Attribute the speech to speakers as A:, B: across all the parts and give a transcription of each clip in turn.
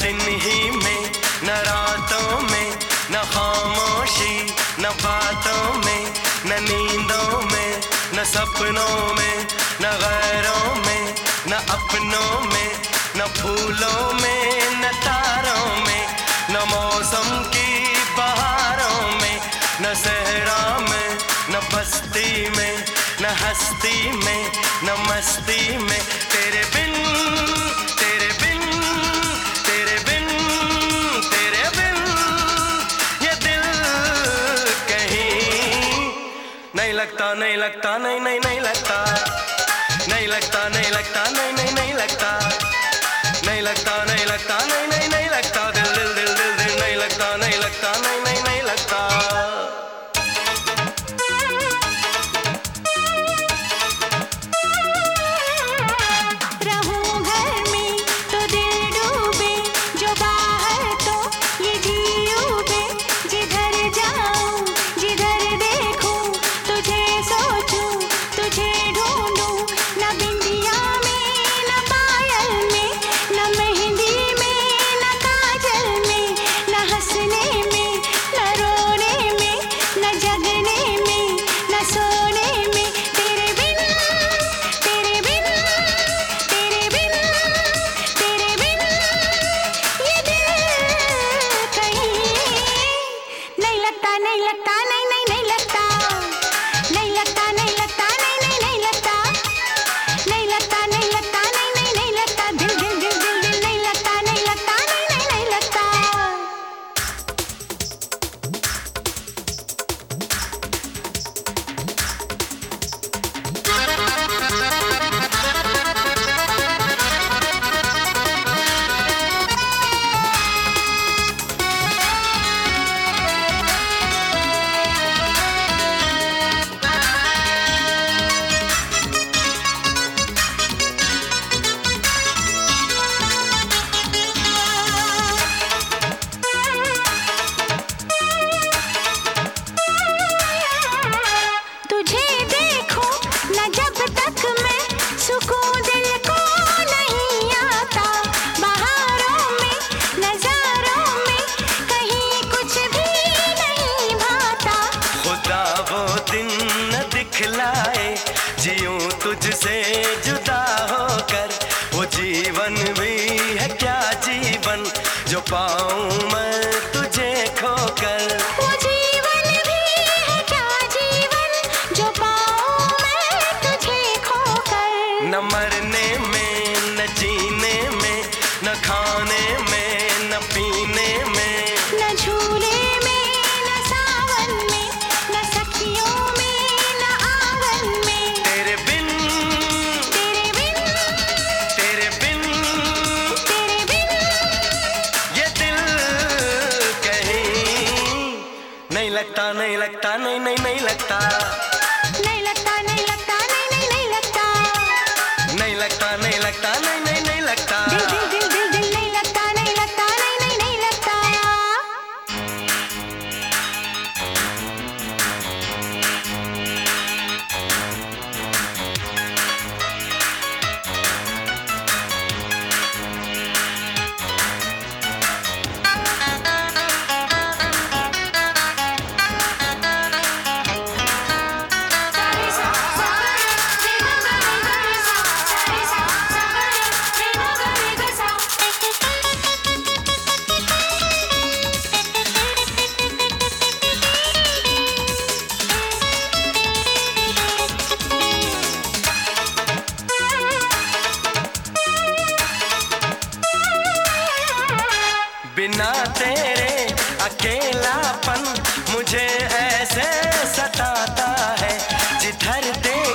A: दिन ही में न रातों में न खामोशी न बातों में न नींदों में न सपनों में न गैरों में न अपनों में न फूलों में न तारों में न मौसम की बहारों में न सहरा में न बस्ती में न हस्ती में न मस्ती में तेरे बिन लगता, नहीं लगता, नहीं नहीं नहीं लगता। नहीं लगता नहीं लगता, नहीं नहीं नहीं लगता। नहीं लगता नहीं लगता, नहीं नहीं नहीं लगता।
B: बिना तेरे
A: अकेलापन मुझे ऐसे सताता है। जिधर तेरे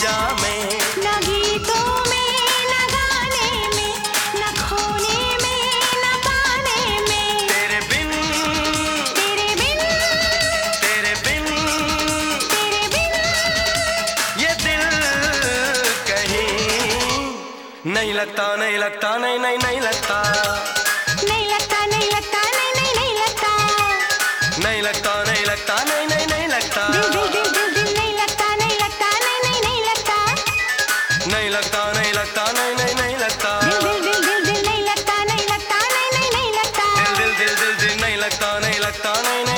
A: पूजा में। न गीतों में न गाने में न खोने में न पाने में। तेरे बिन
B: तेरे बिन
A: तेरे बिन
B: तेरे बिन।
A: ये दिल कहीं नहीं लगता नहीं लगता नहीं नहीं नहीं लगता।
B: नहीं लगता नहीं लगता नहीं नहीं नहीं लगता।
A: नहीं लगता like